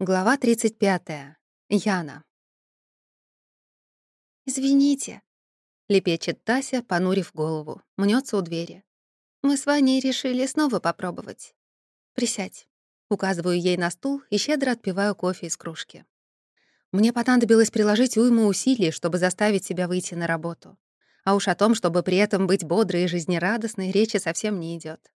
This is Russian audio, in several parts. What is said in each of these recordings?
Глава 35. Яна. «Извините», — лепечет Тася, понурив голову, мнется у двери. «Мы с Ваней решили снова попробовать. Присядь». Указываю ей на стул и щедро отпиваю кофе из кружки. Мне понадобилось приложить уйму усилий, чтобы заставить себя выйти на работу. А уж о том, чтобы при этом быть бодрой и жизнерадостной, речи совсем не идет.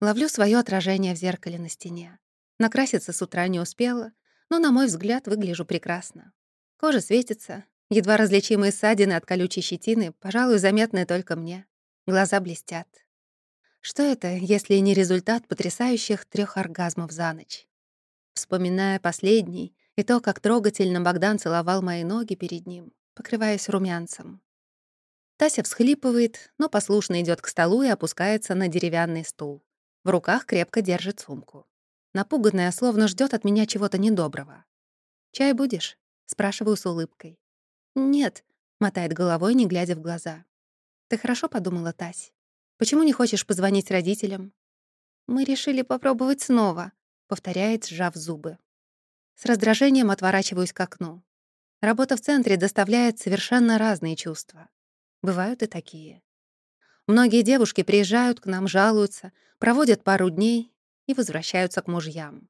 Ловлю свое отражение в зеркале на стене. Накраситься с утра не успела, но, на мой взгляд, выгляжу прекрасно. Кожа светится, едва различимые ссадины от колючей щетины, пожалуй, заметны только мне. Глаза блестят. Что это, если не результат потрясающих трех оргазмов за ночь? Вспоминая последний и то, как трогательно Богдан целовал мои ноги перед ним, покрываясь румянцем. Тася всхлипывает, но послушно идет к столу и опускается на деревянный стул. В руках крепко держит сумку. Напуганная, словно ждет от меня чего-то недоброго. «Чай будешь?» — спрашиваю с улыбкой. «Нет», — мотает головой, не глядя в глаза. «Ты хорошо подумала, Тась? Почему не хочешь позвонить родителям?» «Мы решили попробовать снова», — повторяет, сжав зубы. С раздражением отворачиваюсь к окну. Работа в центре доставляет совершенно разные чувства. Бывают и такие. Многие девушки приезжают к нам, жалуются, проводят пару дней и возвращаются к мужьям.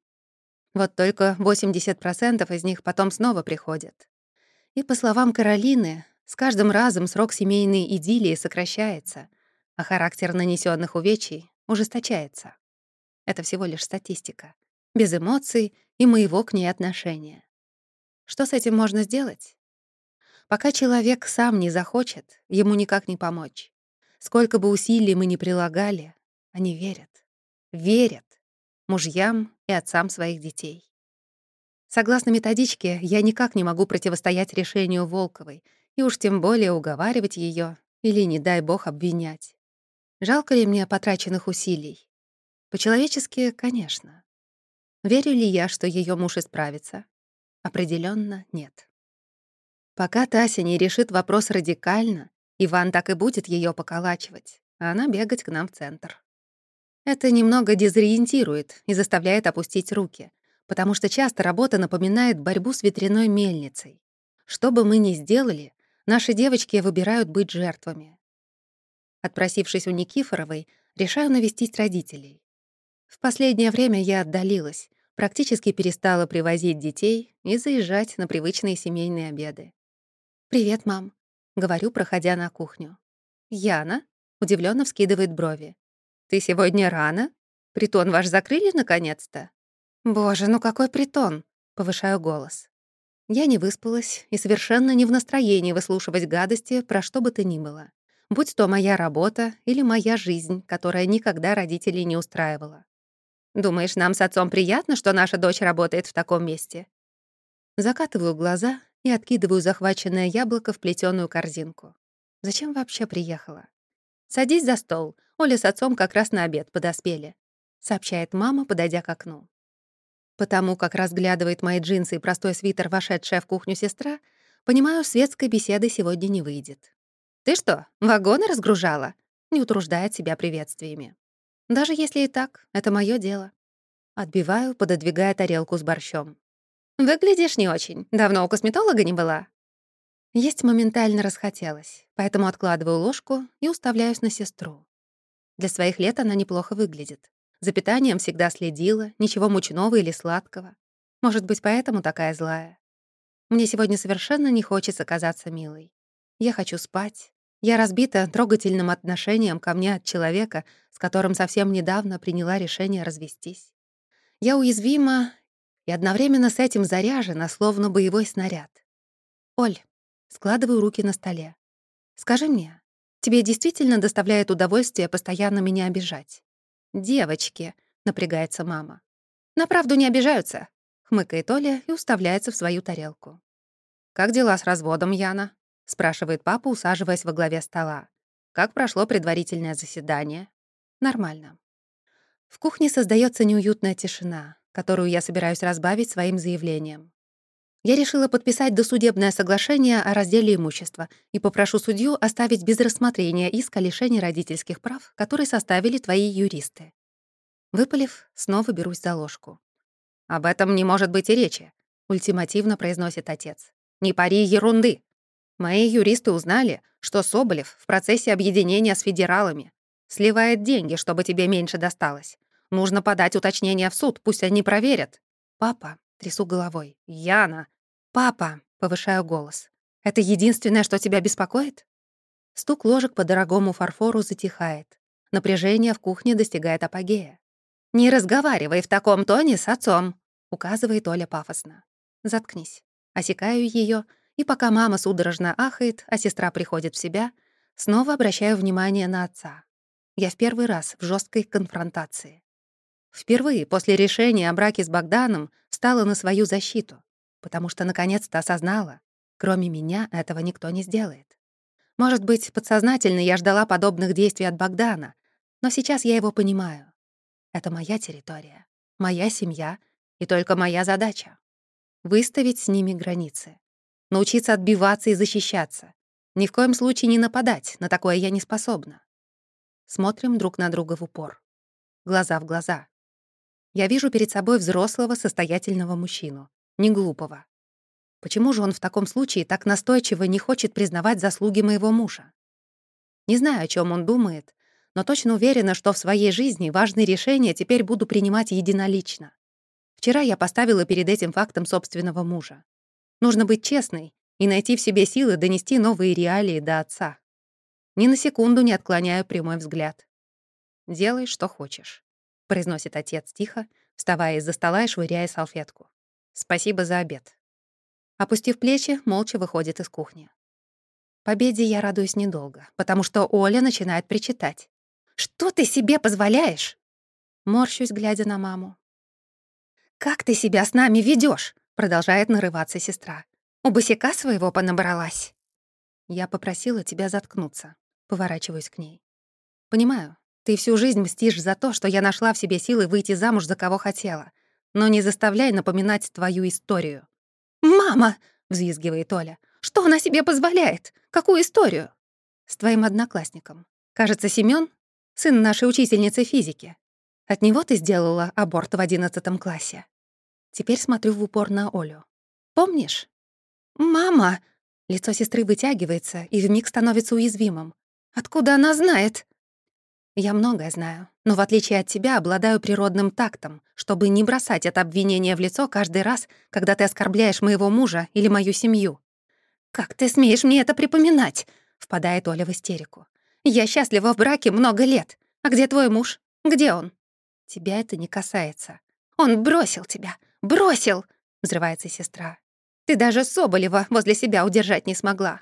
Вот только 80% из них потом снова приходят. И, по словам Каролины, с каждым разом срок семейной идиллии сокращается, а характер нанесенных увечий ужесточается. Это всего лишь статистика, без эмоций и моего к ней отношения. Что с этим можно сделать? Пока человек сам не захочет, ему никак не помочь. Сколько бы усилий мы ни прилагали, они верят. Верят мужьям и отцам своих детей. Согласно методичке, я никак не могу противостоять решению Волковой и уж тем более уговаривать ее или, не дай бог, обвинять. Жалко ли мне потраченных усилий? По-человечески, конечно. Верю ли я, что ее муж исправится? Определенно нет. Пока Тася не решит вопрос радикально, Иван так и будет ее поколачивать, а она бегать к нам в центр. Это немного дезориентирует и заставляет опустить руки, потому что часто работа напоминает борьбу с ветряной мельницей. Что бы мы ни сделали, наши девочки выбирают быть жертвами. Отпросившись у Никифоровой, решаю навестить родителей. В последнее время я отдалилась, практически перестала привозить детей и заезжать на привычные семейные обеды. «Привет, мам», — говорю, проходя на кухню. «Яна?» — удивленно вскидывает брови. «Ты сегодня рано? Притон ваш закрыли наконец-то?» «Боже, ну какой притон?» — повышаю голос. Я не выспалась и совершенно не в настроении выслушивать гадости про что бы то ни было. Будь то моя работа или моя жизнь, которая никогда родителей не устраивала. «Думаешь, нам с отцом приятно, что наша дочь работает в таком месте?» Закатываю глаза и откидываю захваченное яблоко в плетеную корзинку. Зачем вообще приехала? «Садись за стол, Оля с отцом как раз на обед подоспели», — сообщает мама, подойдя к окну. Потому как разглядывает мои джинсы и простой свитер, вошедшая в кухню сестра, понимаю, светской беседы сегодня не выйдет. «Ты что, вагоны разгружала?» — не утруждает себя приветствиями. «Даже если и так, это мое дело». Отбиваю, пододвигая тарелку с борщом. «Выглядишь не очень. Давно у косметолога не была?» Есть моментально расхотелось, поэтому откладываю ложку и уставляюсь на сестру. Для своих лет она неплохо выглядит. За питанием всегда следила, ничего мучного или сладкого. Может быть, поэтому такая злая. Мне сегодня совершенно не хочется казаться милой. Я хочу спать. Я разбита трогательным отношением ко мне от человека, с которым совсем недавно приняла решение развестись. Я уязвима и одновременно с этим заряжена, словно боевой снаряд. «Оль», — складываю руки на столе, — «скажи мне, Тебе действительно доставляет удовольствие постоянно меня обижать?» «Девочки», — напрягается мама. «На правду не обижаются», — хмыкает Оля и уставляется в свою тарелку. «Как дела с разводом, Яна?» — спрашивает папа, усаживаясь во главе стола. «Как прошло предварительное заседание?» «Нормально». В кухне создается неуютная тишина, которую я собираюсь разбавить своим заявлением. Я решила подписать досудебное соглашение о разделе имущества и попрошу судью оставить без рассмотрения иск о лишении родительских прав, который составили твои юристы. Выпалив, снова берусь за ложку. «Об этом не может быть и речи», — ультимативно произносит отец. «Не пари ерунды. Мои юристы узнали, что Соболев в процессе объединения с федералами сливает деньги, чтобы тебе меньше досталось. Нужно подать уточнение в суд, пусть они проверят». «Папа», — трясу головой, — «Яна». «Папа», — повышаю голос, — «это единственное, что тебя беспокоит?» Стук ложек по дорогому фарфору затихает. Напряжение в кухне достигает апогея. «Не разговаривай в таком тоне с отцом», — указывает Оля пафосно. «Заткнись». Осекаю ее, и пока мама судорожно ахает, а сестра приходит в себя, снова обращаю внимание на отца. Я в первый раз в жесткой конфронтации. Впервые после решения о браке с Богданом стала на свою защиту, потому что наконец-то осознала, кроме меня этого никто не сделает. Может быть, подсознательно я ждала подобных действий от Богдана, но сейчас я его понимаю. Это моя территория, моя семья и только моя задача — выставить с ними границы, научиться отбиваться и защищаться. Ни в коем случае не нападать, на такое я не способна. Смотрим друг на друга в упор. Глаза в глаза. Я вижу перед собой взрослого, состоятельного мужчину, не глупого. Почему же он в таком случае так настойчиво не хочет признавать заслуги моего мужа? Не знаю, о чем он думает, но точно уверена, что в своей жизни важные решения теперь буду принимать единолично. Вчера я поставила перед этим фактом собственного мужа. Нужно быть честной и найти в себе силы донести новые реалии до отца. Ни на секунду не отклоняю прямой взгляд. «Делай, что хочешь», — произносит отец тихо, вставая из-за стола и швыряя салфетку. «Спасибо за обед». Опустив плечи, молча выходит из кухни. Победе я радуюсь недолго, потому что Оля начинает причитать. «Что ты себе позволяешь?» Морщусь, глядя на маму. «Как ты себя с нами ведешь? продолжает нарываться сестра. «У босика своего понабралась». «Я попросила тебя заткнуться», — поворачиваюсь к ней. «Понимаю, ты всю жизнь мстишь за то, что я нашла в себе силы выйти замуж за кого хотела, но не заставляй напоминать твою историю». «Мама!» — взвизгивает Оля. «Что она себе позволяет? Какую историю?» «С твоим одноклассником. Кажется, Семён сын нашей учительницы физики. От него ты сделала аборт в одиннадцатом классе. Теперь смотрю в упор на Олю. Помнишь? «Мама!» Лицо сестры вытягивается и вмиг становится уязвимым. «Откуда она знает?» «Я многое знаю, но в отличие от тебя обладаю природным тактом, чтобы не бросать это обвинение в лицо каждый раз, когда ты оскорбляешь моего мужа или мою семью». «Как ты смеешь мне это припоминать?» — впадает Оля в истерику. Я счастлива в браке много лет. А где твой муж? Где он? Тебя это не касается. Он бросил тебя. Бросил!» — взрывается сестра. «Ты даже Соболева возле себя удержать не смогла».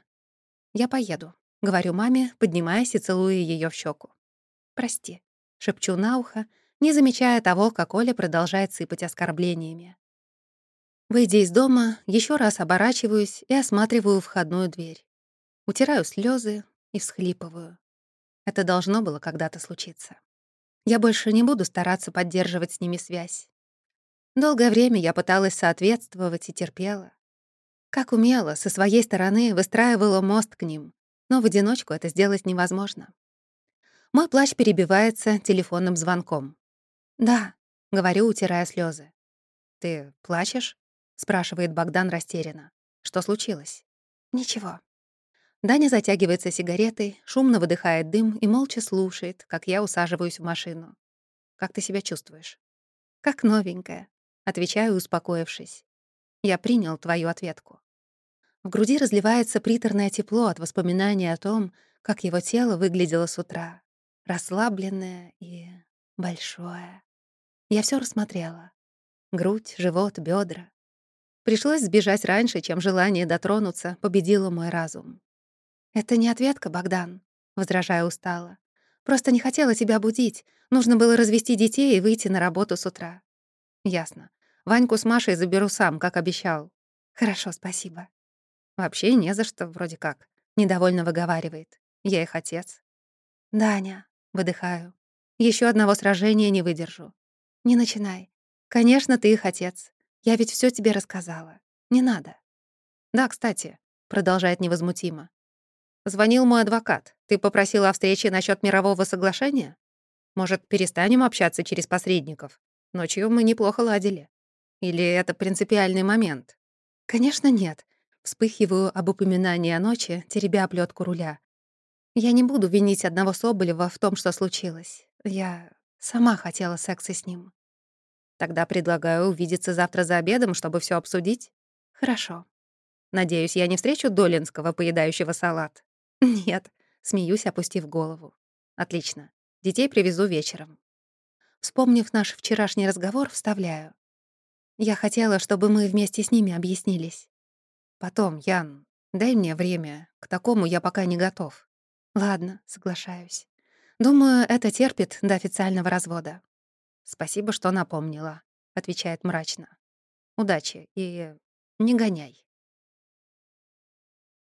«Я поеду», — говорю маме, поднимаясь и целуя ее в щеку. «Прости», — шепчу на ухо, не замечая того, как Оля продолжает сыпать оскорблениями. Выйдя из дома, еще раз оборачиваюсь и осматриваю входную дверь. Утираю слезы и всхлипываю. Это должно было когда-то случиться. Я больше не буду стараться поддерживать с ними связь. Долгое время я пыталась соответствовать и терпела. Как умела, со своей стороны выстраивала мост к ним, но в одиночку это сделать невозможно. Мой плащ перебивается телефонным звонком. «Да», — говорю, утирая слезы. «Ты плачешь?» — спрашивает Богдан растерянно. «Что случилось?» «Ничего», Даня затягивается сигаретой, шумно выдыхает дым и молча слушает, как я усаживаюсь в машину. «Как ты себя чувствуешь?» «Как новенькая», — отвечаю, успокоившись. «Я принял твою ответку». В груди разливается приторное тепло от воспоминания о том, как его тело выглядело с утра. Расслабленное и большое. Я все рассмотрела. Грудь, живот, бедра. Пришлось сбежать раньше, чем желание дотронуться победило мой разум. «Это не ответка, Богдан», — возражаю устало. «Просто не хотела тебя будить. Нужно было развести детей и выйти на работу с утра». «Ясно. Ваньку с Машей заберу сам, как обещал». «Хорошо, спасибо». «Вообще не за что, вроде как», — недовольно выговаривает. «Я их отец». «Даня», — выдыхаю. Еще одного сражения не выдержу». «Не начинай. Конечно, ты их отец. Я ведь все тебе рассказала. Не надо». «Да, кстати», — продолжает невозмутимо. Звонил мой адвокат. Ты попросила о встрече насчет мирового соглашения? Может, перестанем общаться через посредников? Ночью мы неплохо ладили. Или это принципиальный момент? Конечно, нет. Вспыхиваю об упоминании о ночи, теребя оплетку руля. Я не буду винить одного Соболева в том, что случилось. Я сама хотела секса с ним. Тогда предлагаю увидеться завтра за обедом, чтобы все обсудить. Хорошо. Надеюсь, я не встречу Долинского, поедающего салат. Нет, смеюсь, опустив голову. Отлично. Детей привезу вечером. Вспомнив наш вчерашний разговор, вставляю. Я хотела, чтобы мы вместе с ними объяснились. Потом, Ян, дай мне время. К такому я пока не готов. Ладно, соглашаюсь. Думаю, это терпит до официального развода. Спасибо, что напомнила, отвечает мрачно. Удачи и не гоняй.